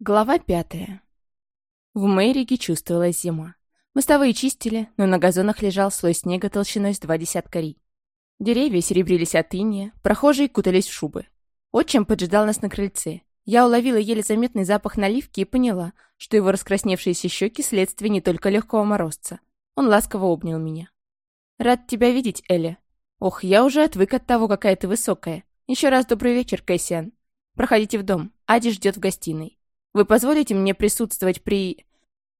Глава пятая. В Мэриге чувствовалась зима. Мостовые чистили, но на газонах лежал слой снега толщиной с два десятка ри. Деревья серебрились от иния, прохожие кутались в шубы. Отчим поджидал нас на крыльце. Я уловила еле заметный запах наливки и поняла, что его раскрасневшиеся щеки следствие не только легкого морозца. Он ласково обнял меня. «Рад тебя видеть, Эля. Ох, я уже отвык от того, какая ты высокая. Еще раз добрый вечер, Кэссиан. Проходите в дом. Ади ждет в гостиной. Вы позволите мне присутствовать при...»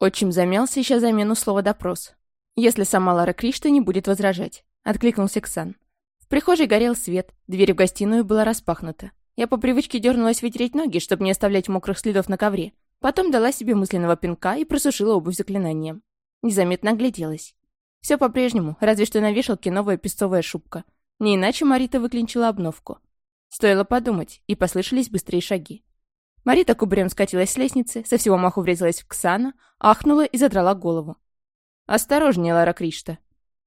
Отчим замялся, ища замену слова «допрос». «Если сама Лара Кришта не будет возражать», — откликнулся Ксан. В прихожей горел свет, дверь в гостиную была распахнута. Я по привычке дернулась вытереть ноги, чтобы не оставлять мокрых следов на ковре. Потом дала себе мысленного пинка и просушила обувь заклинанием. Незаметно огляделась. Все по-прежнему, разве что на вешалке новая песцовая шубка. Не иначе Марита выклинчила обновку. Стоило подумать, и послышались быстрые шаги. Марита кубарем скатилась с лестницы, со всего маху врезалась в Ксана, ахнула и задрала голову. «Осторожнее, Лара Кришта!»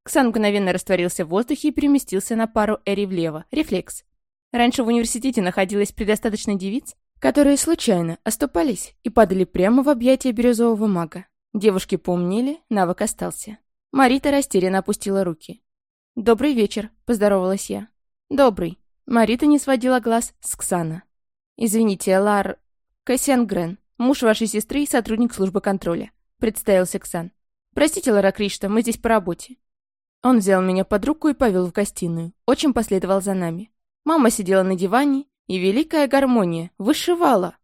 Ксан мгновенно растворился в воздухе и переместился на пару Эри влево. Рефлекс. Раньше в университете находилось предостаточно девиц, которые случайно оступались и падали прямо в объятия бирюзового мага. Девушки помнили, навык остался. Марита растерянно опустила руки. «Добрый вечер», — поздоровалась я. «Добрый». Марита не сводила глаз с Ксана. «Извините, Лар...» «Кассиан Грен, муж вашей сестры и сотрудник службы контроля», — представился Ксан. «Простите, Лара Кришта, мы здесь по работе». Он взял меня под руку и повел в гостиную. Очень последовал за нами. Мама сидела на диване, и великая гармония вышивала.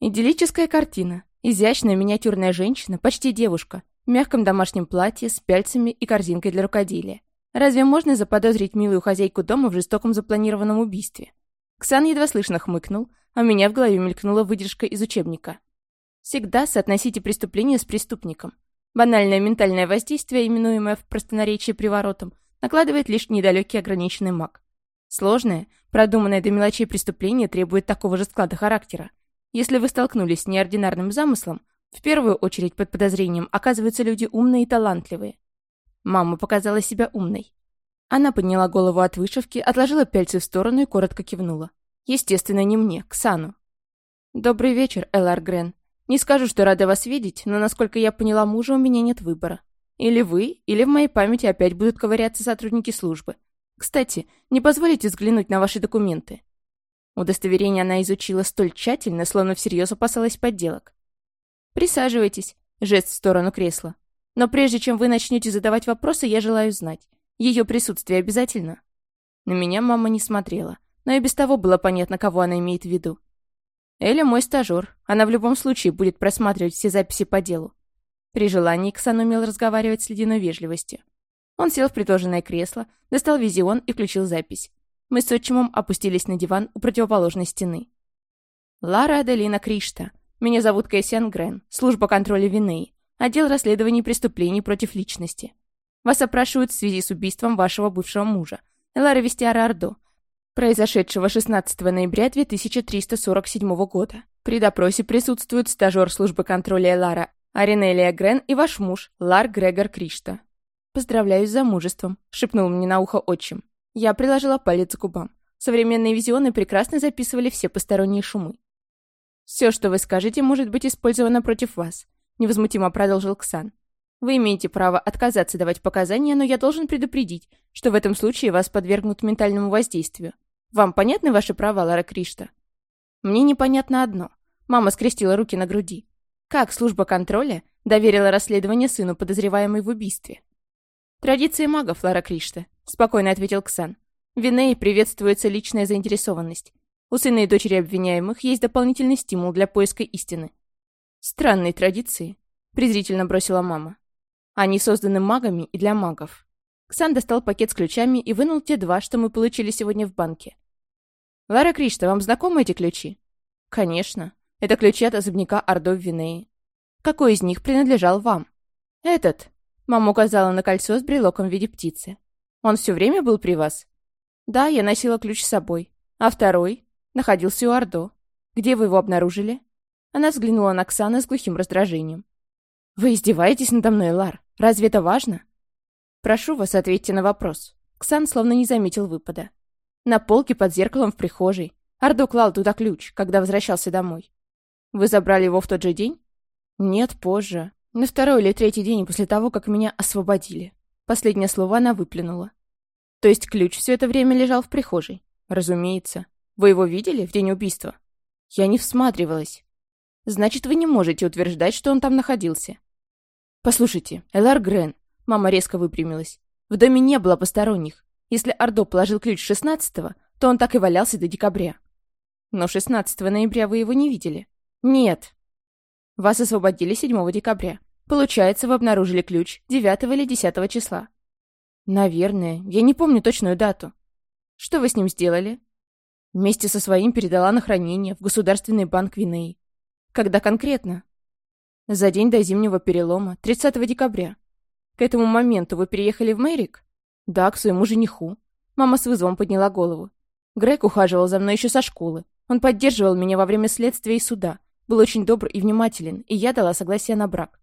Идиллическая картина. Изящная миниатюрная женщина, почти девушка, в мягком домашнем платье с пяльцами и корзинкой для рукоделия. Разве можно заподозрить милую хозяйку дома в жестоком запланированном убийстве? Ксан едва слышно хмыкнул, а у меня в голове мелькнула выдержка из учебника. Всегда соотносите преступление с преступником. Банальное ментальное воздействие, именуемое в простонаречии приворотом, накладывает лишь недалекий ограниченный маг. Сложное, продуманное до мелочей преступление требует такого же склада характера. Если вы столкнулись с неординарным замыслом, в первую очередь под подозрением оказываются люди умные и талантливые. Мама показала себя умной. Она подняла голову от вышивки, отложила пяльцы в сторону и коротко кивнула. Естественно, не мне, к Сану. «Добрый вечер, Элар Грен. Не скажу, что рада вас видеть, но, насколько я поняла мужа, у меня нет выбора. Или вы, или в моей памяти опять будут ковыряться сотрудники службы. Кстати, не позволите взглянуть на ваши документы?» Удостоверение она изучила столь тщательно, словно всерьез опасалась подделок. «Присаживайтесь», — жест в сторону кресла. «Но прежде чем вы начнете задавать вопросы, я желаю знать, ее присутствие обязательно?» На меня мама не смотрела, но и без того было понятно, кого она имеет в виду. Эля мой стажер. Она в любом случае будет просматривать все записи по делу. При желании Ксан умел разговаривать с ледяной вежливостью. Он сел в предложенное кресло, достал визион и включил запись. Мы с отчимом опустились на диван у противоположной стены. Лара Аделина Кришта. Меня зовут Кэссиан Грен. Служба контроля вины. Отдел расследований преступлений против личности. Вас опрашивают в связи с убийством вашего бывшего мужа, Элара Вестиара Ардо, произошедшего 16 ноября 2347 года. При допросе присутствуют стажер службы контроля Элара Аринелия Грен и ваш муж, Лар Грегор Кришта. «Поздравляю с замужеством», — шепнул мне на ухо отчим. Я приложила палец к губам. Современные визионы прекрасно записывали все посторонние шумы. «Все, что вы скажете, может быть использовано против вас», — невозмутимо продолжил Ксан. Вы имеете право отказаться давать показания, но я должен предупредить, что в этом случае вас подвергнут ментальному воздействию. Вам понятны ваши права, Лара Кришта? Мне непонятно одно. Мама скрестила руки на груди. Как служба контроля доверила расследование сыну, подозреваемой в убийстве? Традиции магов, Лара Кришта, спокойно ответил Ксан. В Винеи приветствуется личная заинтересованность. У сына и дочери обвиняемых есть дополнительный стимул для поиска истины. Странные традиции, презрительно бросила мама. Они созданы магами и для магов. Ксан достал пакет с ключами и вынул те два, что мы получили сегодня в банке. «Лара Кришта, вам знакомы эти ключи?» «Конечно. Это ключи от особняка Ордо в Винеи. Какой из них принадлежал вам?» «Этот». Мама указала на кольцо с брелоком в виде птицы. «Он все время был при вас?» «Да, я носила ключ с собой. А второй?» «Находился у Ордо. Где вы его обнаружили?» Она взглянула на Ксана с глухим раздражением. «Вы издеваетесь надо мной, Лар? Разве это важно?» «Прошу вас, ответьте на вопрос». Ксан словно не заметил выпада. На полке под зеркалом в прихожей. Ардо клал туда ключ, когда возвращался домой. Вы забрали его в тот же день? Нет, позже. На второй или третий день после того, как меня освободили. Последнее слово она выплюнула. То есть ключ все это время лежал в прихожей? Разумеется. Вы его видели в день убийства? Я не всматривалась. Значит, вы не можете утверждать, что он там находился. Послушайте, Элар Грен, мама резко выпрямилась. В доме не было посторонних. Если Ордо положил ключ 16-го, то он так и валялся до декабря. Но 16 ноября вы его не видели. Нет. Вас освободили 7 декабря. Получается, вы обнаружили ключ 9 или 10 числа. Наверное. Я не помню точную дату. Что вы с ним сделали? Вместе со своим передала на хранение в Государственный банк Винеи. Когда конкретно? За день до зимнего перелома, 30 декабря. К этому моменту вы переехали в Мэрик? Да, к своему жениху. Мама с вызовом подняла голову. Грег ухаживал за мной еще со школы. Он поддерживал меня во время следствия и суда. Был очень добр и внимателен, и я дала согласие на брак.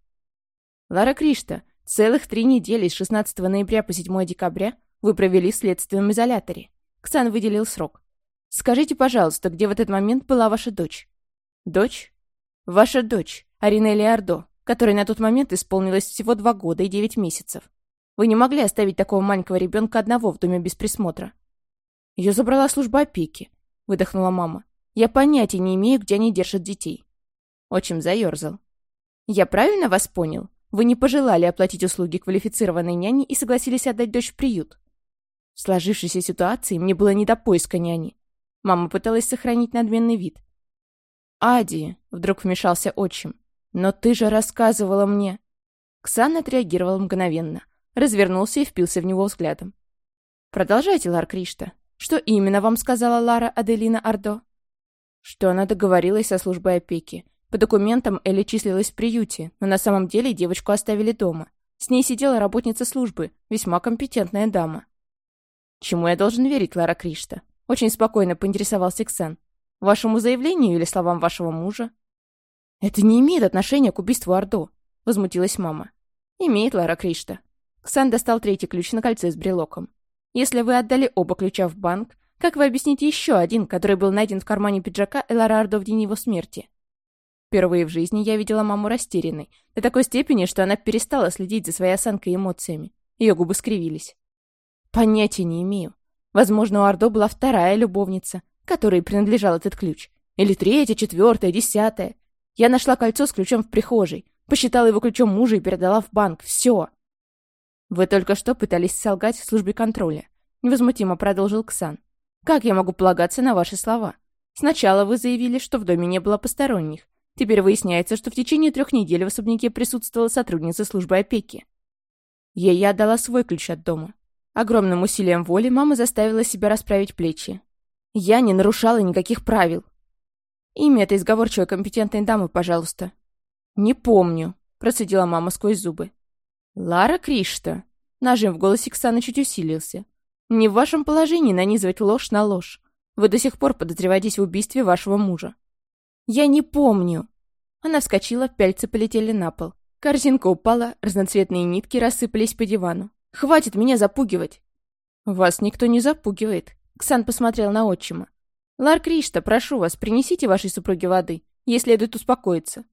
Лара Кришта, целых три недели с 16 ноября по 7 декабря вы провели в следственном изоляторе. Ксан выделил срок. Скажите, пожалуйста, где в этот момент была ваша дочь? Дочь? Ваша дочь, Аринелли Ардо, которой на тот момент исполнилось всего два года и девять месяцев. Вы не могли оставить такого маленького ребенка одного в доме без присмотра. Ее забрала служба опеки, выдохнула мама. Я понятия не имею, где они держат детей. Отчим заерзал. Я правильно вас понял? Вы не пожелали оплатить услуги квалифицированной няни и согласились отдать дочь в приют. В сложившейся ситуации мне было не до поиска няни. Мама пыталась сохранить надменный вид. «Ади!» — вдруг вмешался отчим. «Но ты же рассказывала мне...» Ксан отреагировал мгновенно, развернулся и впился в него взглядом. «Продолжайте, Лар Кришта. Что именно вам сказала Лара Аделина Ардо?» Что она договорилась со службой опеки. По документам Элли числилась в приюте, но на самом деле девочку оставили дома. С ней сидела работница службы, весьма компетентная дама. «Чему я должен верить, Лара Кришта?» Очень спокойно поинтересовался Ксен. «Вашему заявлению или словам вашего мужа?» «Это не имеет отношения к убийству Ордо», — возмутилась мама. «Имеет, Лара Кришта». Ксан достал третий ключ на кольце с брелоком. «Если вы отдали оба ключа в банк, как вы объясните еще один, который был найден в кармане пиджака Элара Ордо в день его смерти?» Впервые в жизни я видела маму растерянной, до такой степени, что она перестала следить за своей осанкой и эмоциями. Ее губы скривились. «Понятия не имею. Возможно, у Ордо была вторая любовница, которой принадлежал этот ключ. Или третья, четвертая, десятая. Я нашла кольцо с ключом в прихожей, посчитала его ключом мужа и передала в банк. Все. Вы только что пытались солгать в службе контроля. Невозмутимо продолжил Ксан. Как я могу полагаться на ваши слова? Сначала вы заявили, что в доме не было посторонних. Теперь выясняется, что в течение трех недель в особняке присутствовала сотрудница службы опеки. Ей я отдала свой ключ от дома. Огромным усилием воли мама заставила себя расправить плечи. Я не нарушала никаких правил. Имя этой изговорчивой компетентной дамы, пожалуйста. Не помню, процедила мама сквозь зубы. Лара Кришта. Нажим в голосе Ксаны чуть усилился. Не в вашем положении нанизывать ложь на ложь. Вы до сих пор подозреваетесь в убийстве вашего мужа. Я не помню. Она вскочила, пяльцы полетели на пол. Корзинка упала, разноцветные нитки рассыпались по дивану. Хватит меня запугивать!» «Вас никто не запугивает», — Ксан посмотрел на отчима. «Лар Кришта, прошу вас, принесите вашей супруге воды. Ей следует успокоиться».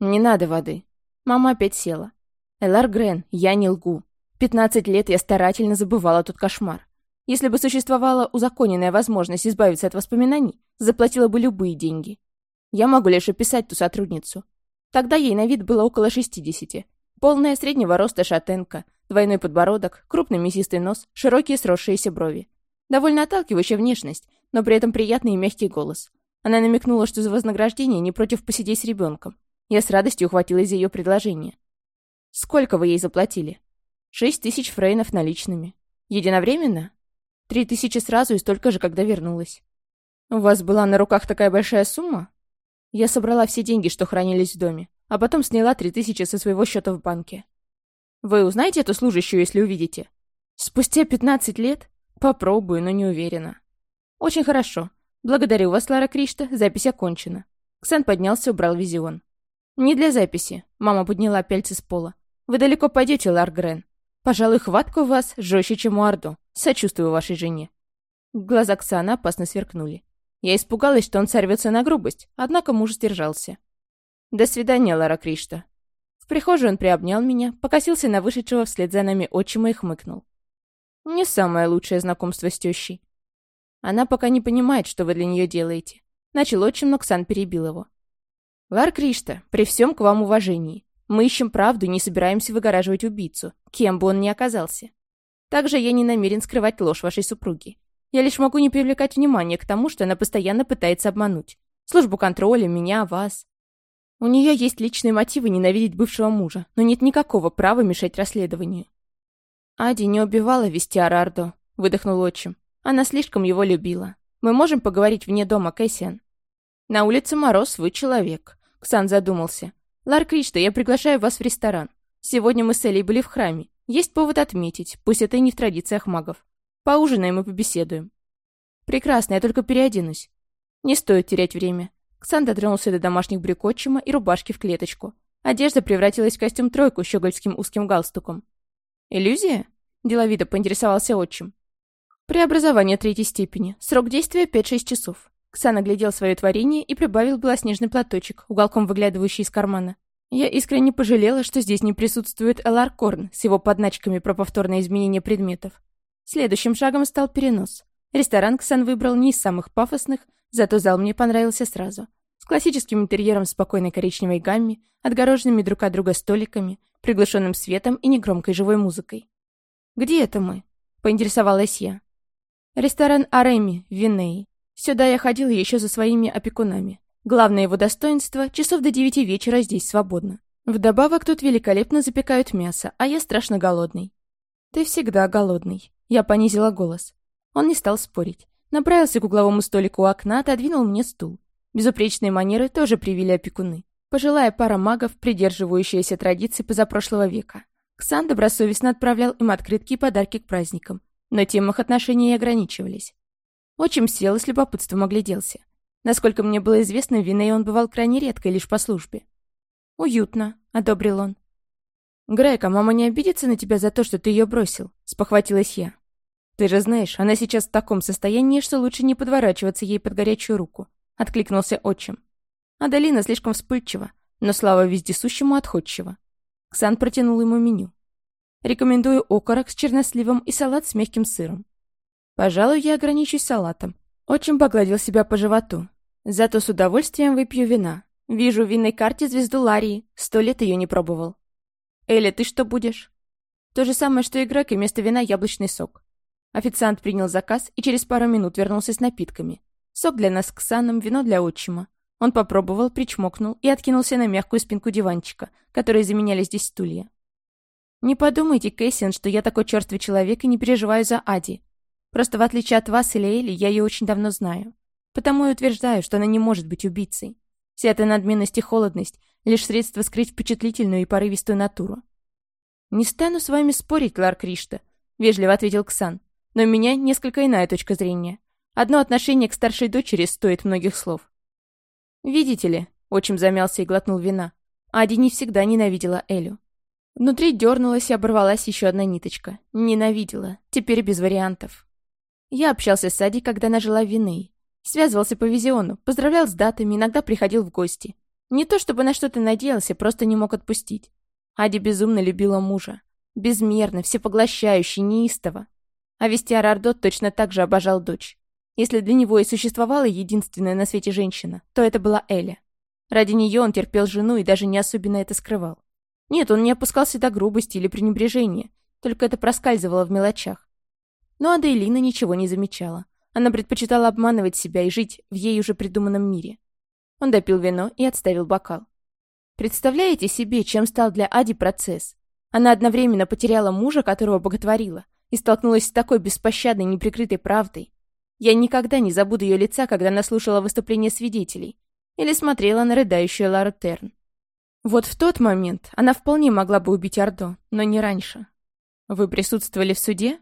«Не надо воды». Мама опять села. «Элар Грен, я не лгу. Пятнадцать лет я старательно забывала тот кошмар. Если бы существовала узаконенная возможность избавиться от воспоминаний, заплатила бы любые деньги. Я могу лишь описать ту сотрудницу. Тогда ей на вид было около шестидесяти. Полная среднего роста шатенка, Двойной подбородок, крупный мясистый нос, широкие сросшиеся брови. Довольно отталкивающая внешность, но при этом приятный и мягкий голос. Она намекнула, что за вознаграждение не против посидеть с ребенком. Я с радостью ухватилась за ее предложение. «Сколько вы ей заплатили?» «Шесть тысяч фрейнов наличными». «Единовременно?» «Три тысячи сразу и столько же, когда вернулась». «У вас была на руках такая большая сумма?» Я собрала все деньги, что хранились в доме, а потом сняла три тысячи со своего счета в банке. Вы узнаете эту служащую, если увидите? Спустя 15 лет? Попробую, но не уверена. Очень хорошо. Благодарю вас, Лара Кришта, запись окончена. Ксан поднялся, убрал визион. Не для записи. Мама подняла пяльцы с пола. Вы далеко пойдете, Лар Грен. Пожалуй, хватка у вас жестче, чем у Ордо. Сочувствую вашей жене. Глаза Ксана опасно сверкнули. Я испугалась, что он сорвется на грубость, однако муж сдержался. «До свидания, Лара Кришта». В прихожей он приобнял меня, покосился на вышедшего вслед за нами отчима и хмыкнул. «Не самое лучшее знакомство с тещей. Она пока не понимает, что вы для нее делаете». Начал отчим, но Ксан перебил его. «Лар Кришта, при всем к вам уважении. Мы ищем правду и не собираемся выгораживать убийцу, кем бы он ни оказался. Также я не намерен скрывать ложь вашей супруги. Я лишь могу не привлекать внимания к тому, что она постоянно пытается обмануть. Службу контроля, меня, вас. У нее есть личные мотивы ненавидеть бывшего мужа, но нет никакого права мешать расследованию. Ади не убивала Вестиара Ардо, выдохнул отчим. Она слишком его любила. Мы можем поговорить вне дома, Кэссиан. На улице мороз, вы человек. Ксан задумался. «Лар Кришта, я приглашаю вас в ресторан. Сегодня мы с Элей были в храме. Есть повод отметить, пусть это и не в традициях магов. Поужинаем и побеседуем». «Прекрасно, я только переоденусь». «Не стоит терять время». Ксан дотронулся до домашних брюк отчима и рубашки в клеточку. Одежда превратилась в костюм-тройку с щегольским узким галстуком. «Иллюзия?» – деловито поинтересовался отчим. «Преобразование третьей степени. Срок действия 5-6 часов. Ксан оглядел свое творение и прибавил белоснежный платочек, уголком выглядывающий из кармана. Я искренне пожалела, что здесь не присутствует Элар Корн с его подначками про повторное изменение предметов. Следующим шагом стал перенос. Ресторан Ксан выбрал не из самых пафосных, зато зал мне понравился сразу. С классическим интерьером спокойной коричневой гамме, отгороженными друг от друга столиками, приглушенным светом и негромкой живой музыкой. «Где это мы?» — поинтересовалась я. «Ресторан Ареми в Винеи. Сюда я ходил еще за своими опекунами. Главное его достоинство — часов до девяти вечера здесь свободно. Вдобавок тут великолепно запекают мясо, а я страшно голодный. Ты всегда голодный. Я понизила голос. Он не стал спорить. Направился к угловому столику у окна, отодвинул мне стул. Безупречные манеры тоже привели опекуны. Пожилая пара магов, придерживающаяся традиций позапрошлого века. Ксан добросовестно отправлял им открытки и подарки к праздникам, но тем их отношения и ограничивались. Отчим сел и с любопытством огляделся. Насколько мне было известно, в Винее он бывал крайне редко и лишь по службе. «Уютно», — одобрил он. «Грейка, мама не обидится на тебя за то, что ты ее бросил?» — спохватилась я. «Ты же знаешь, она сейчас в таком состоянии, что лучше не подворачиваться ей под горячую руку», — откликнулся отчим. Адалина слишком вспыльчива, но слава вездесущему отходчива. Ксан протянул ему меню. «Рекомендую окорок с черносливом и салат с мягким сыром. Пожалуй, я ограничусь салатом. Очень погладил себя по животу. Зато с удовольствием выпью вина. Вижу в винной карте звезду Ларии. Сто лет ее не пробовал. Эля, ты что будешь? То же самое, что и Грег, и вместо вина яблочный сок. Официант принял заказ и через пару минут вернулся с напитками. Сок для нас с Ксаном, вино для отчима. Он попробовал, причмокнул и откинулся на мягкую спинку диванчика, которые заменяли здесь стулья. «Не подумайте, Кэссиан, что я такой черствый человек и не переживаю за Ади. Просто в отличие от вас или Эли, я ее очень давно знаю. Потому и утверждаю, что она не может быть убийцей. Вся эта надменность и холодность — лишь средство скрыть впечатлительную и порывистую натуру. «Не стану с вами спорить, Лар Кришта», — вежливо ответил Ксан. «Но у меня несколько иная точка зрения. Одно отношение к старшей дочери стоит многих слов». «Видите ли», — отчим замялся и глотнул вина, Ади не всегда ненавидела Элю. Внутри дернулась и оборвалась еще одна ниточка. Ненавидела. Теперь без вариантов. Я общался с Ади, когда она жила в Виней. Связывался по визиону, поздравлял с датами, иногда приходил в гости. Не то чтобы на что-то надеялся, просто не мог отпустить. Ади безумно любила мужа. Безмерно, всепоглощающе, неистово. А Вестиар Ардот точно так же обожал дочь. Если для него и существовала единственная на свете женщина, то это была Эля. Ради нее он терпел жену и даже не особенно это скрывал. Нет, он не опускался до грубости или пренебрежения, только это проскальзывало в мелочах. Но Аделина ничего не замечала. Она предпочитала обманывать себя и жить в ей уже придуманном мире. Он допил вино и отставил бокал. Представляете себе, чем стал для Ади процесс? Она одновременно потеряла мужа, которого боготворила, и столкнулась с такой беспощадной, неприкрытой правдой. Я никогда не забуду ее лица, когда она слушала выступления свидетелей или смотрела на рыдающую Лару Терн. Вот в тот момент она вполне могла бы убить Ордо, но не раньше. «Вы присутствовали в суде?»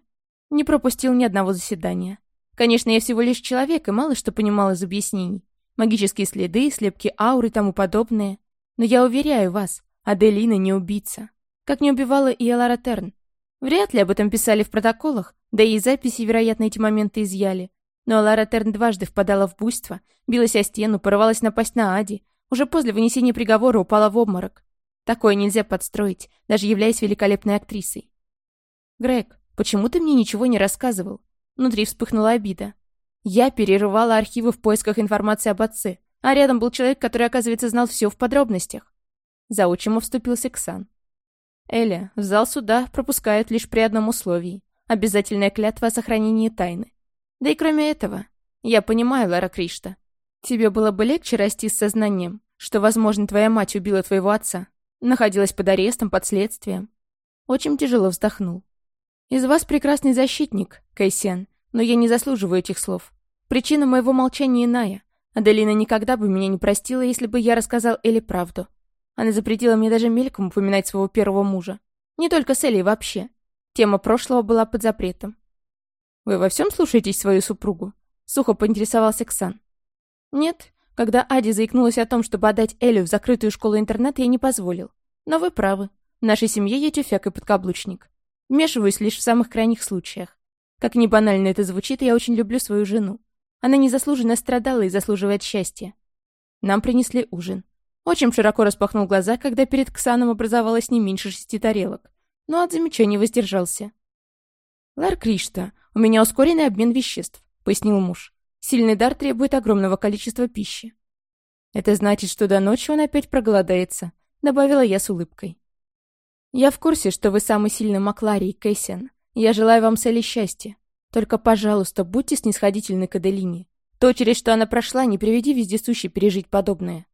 Не пропустил ни одного заседания. Конечно, я всего лишь человек и мало что понимал из объяснений. Магические следы, слепки ауры и тому подобное. Но я уверяю вас, Аделина не убийца. Как не убивала и Элара Терн. Вряд ли об этом писали в протоколах, да и записи, вероятно, эти моменты изъяли. Но Лара Терн дважды впадала в буйство, билась о стену, порывалась напасть на Ади, уже после вынесения приговора упала в обморок. Такое нельзя подстроить, даже являясь великолепной актрисой. «Грег, почему ты мне ничего не рассказывал?» Внутри вспыхнула обида. Я перерывала архивы в поисках информации об отце, а рядом был человек, который, оказывается, знал все в подробностях. За вступился Ксан. Эля, в зал суда пропускают лишь при одном условии. Обязательная клятва о сохранении тайны. Да и кроме этого, я понимаю, Лара Кришта, тебе было бы легче расти с сознанием, что, возможно, твоя мать убила твоего отца, находилась под арестом, под следствием. Очень тяжело вздохнул. Из вас прекрасный защитник, Кайсен, но я не заслуживаю этих слов. Причина моего молчания иная. Аделина никогда бы меня не простила, если бы я рассказал Элли правду. Она запретила мне даже мельком упоминать своего первого мужа. Не только с Элли вообще. Тема прошлого была под запретом. «Вы во всем слушаетесь свою супругу?» Сухо поинтересовался Ксан. «Нет. Когда Ади заикнулась о том, чтобы отдать Элю в закрытую школу-интернат, я не позволил. Но вы правы. В нашей семье я тюфяк и подкаблучник. Вмешиваюсь лишь в самых крайних случаях. Как ни банально это звучит, я очень люблю свою жену. Она незаслуженно страдала и заслуживает счастья. Нам принесли ужин. Очень широко распахнул глаза, когда перед Ксаном образовалось не меньше шести тарелок. Но от замечаний воздержался. «Лар Кришта, у меня ускоренный обмен веществ», — пояснил муж. «Сильный дар требует огромного количества пищи». «Это значит, что до ночи он опять проголодается», — добавила я с улыбкой. «Я в курсе, что вы самый сильный Макларий, Кэссиан. Я желаю вам цели счастья. Только, пожалуйста, будьте снисходительны к Аделине. То, через что она прошла, не приведи вездесущий пережить подобное».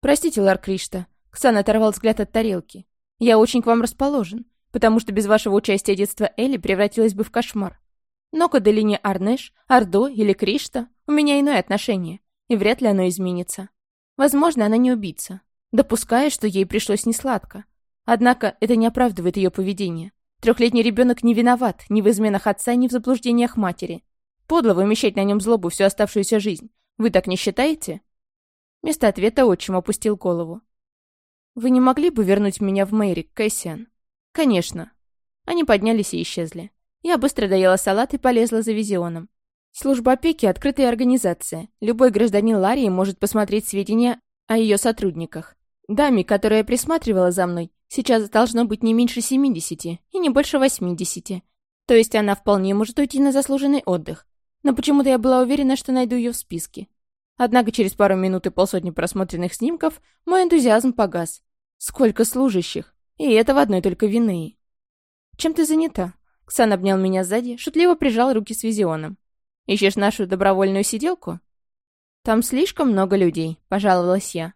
«Простите, Лар Кришта», — Ксан оторвал взгляд от тарелки. «Я очень к вам расположен, потому что без вашего участия детство Элли превратилось бы в кошмар. Но к Аделине Арнеш, Ардо или Кришта у меня иное отношение, и вряд ли оно изменится. Возможно, она не убийца, допуская, что ей пришлось несладко. Однако это не оправдывает ее поведение. Трехлетний ребенок не виноват ни в изменах отца, ни в заблуждениях матери. Подло вымещать на нем злобу всю оставшуюся жизнь. Вы так не считаете?» Вместо ответа отчим опустил голову. «Вы не могли бы вернуть меня в Мэри, Кэссиан?» «Конечно». Они поднялись и исчезли. Я быстро доела салат и полезла за визионом. Служба опеки – открытая организация. Любой гражданин Ларии может посмотреть сведения о ее сотрудниках. Даме, которая присматривала за мной, сейчас должно быть не меньше 70 и не больше 80. То есть она вполне может уйти на заслуженный отдых. Но почему-то я была уверена, что найду ее в списке. Однако через пару минут и полсотни просмотренных снимков мой энтузиазм погас. Сколько служащих! И это в одной только вины. «Чем ты занята?» Ксан обнял меня сзади, шутливо прижал руки с визионом. «Ищешь нашу добровольную сиделку?» «Там слишком много людей», — пожаловалась я.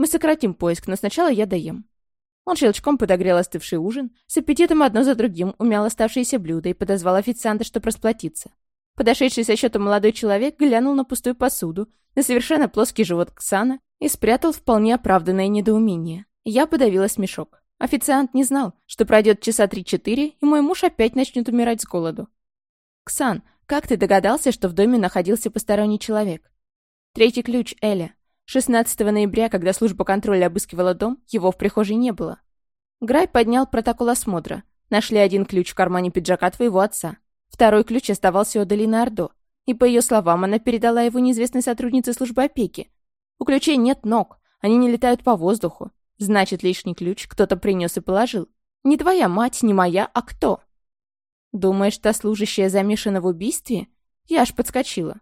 Мы сократим поиск, но сначала я доем». Он щелчком подогрел остывший ужин, с аппетитом одно за другим умял оставшиеся блюда и подозвал официанта, чтобы расплатиться. Подошедший со счетом молодой человек глянул на пустую посуду, на совершенно плоский живот Ксана и спрятал вполне оправданное недоумение. Я подавила смешок. Официант не знал, что пройдет часа три-четыре, и мой муж опять начнет умирать с голоду. «Ксан, как ты догадался, что в доме находился посторонний человек?» «Третий ключ, Эля. 16 ноября, когда служба контроля обыскивала дом, его в прихожей не было. Грай поднял протокол осмотра. Нашли один ключ в кармане пиджака твоего отца. Второй ключ оставался у Аделины Ордо. И, по ее словам, она передала его неизвестной сотруднице службы опеки. У ключей нет ног, они не летают по воздуху. Значит, лишний ключ кто-то принес и положил. Не твоя мать, не моя, а кто? Думаешь, та служащая замешана в убийстве? Я аж подскочила.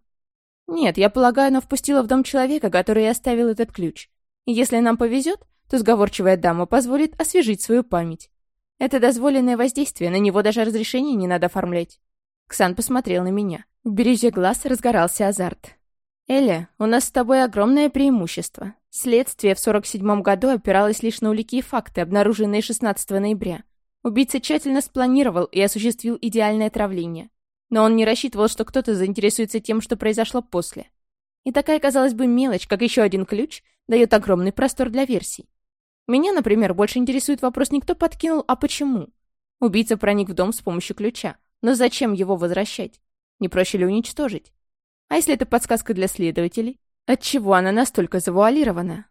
«Нет, я полагаю, она впустила в дом человека, который и оставил этот ключ. И если нам повезет, то сговорчивая дама позволит освежить свою память. Это дозволенное воздействие, на него даже разрешение не надо оформлять». Ксан посмотрел на меня. В березе глаз разгорался азарт. «Эля, у нас с тобой огромное преимущество. Следствие в 47-м году опиралось лишь на улики и факты, обнаруженные 16 ноября. Убийца тщательно спланировал и осуществил идеальное отравление. Но он не рассчитывал, что кто-то заинтересуется тем, что произошло после. И такая, казалось бы, мелочь, как еще один ключ, дает огромный простор для версий. Меня, например, больше интересует вопрос не кто подкинул, а почему. Убийца проник в дом с помощью ключа. Но зачем его возвращать? Не проще ли уничтожить? А если это подсказка для следователей? Отчего она настолько завуалирована?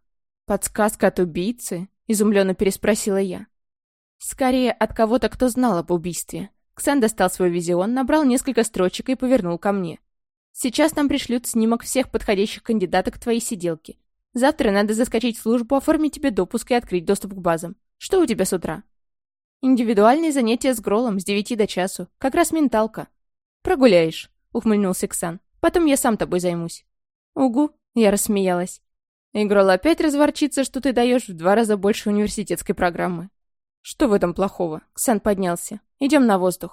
Подсказка от убийцы? Изумленно переспросила я. Скорее, от кого-то, кто знал об убийстве. Ксан достал свой визион, набрал несколько строчек и повернул ко мне. Сейчас нам пришлют снимок всех подходящих кандидаток к твоей сиделке. Завтра надо заскочить в службу, оформить тебе допуск и открыть доступ к базам. Что у тебя с утра? Индивидуальные занятия с Гролом с девяти до часу. Как раз менталка. Прогуляешь, ухмыльнулся Ксан. Потом я сам тобой займусь. Угу, я рассмеялась. И Грол опять разворчится, что ты даешь в два раза больше университетской программы. Что в этом плохого? Ксан поднялся. Идем на воздух.